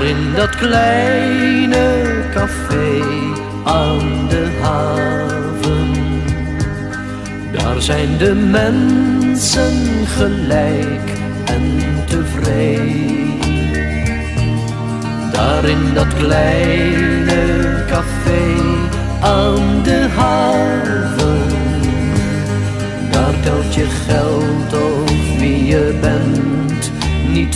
daar in dat kleine café aan de haven. Daar zijn de mensen gelijk en tevreden. Daar in dat kleine café aan de haven. Daar telt je geld of wie je bent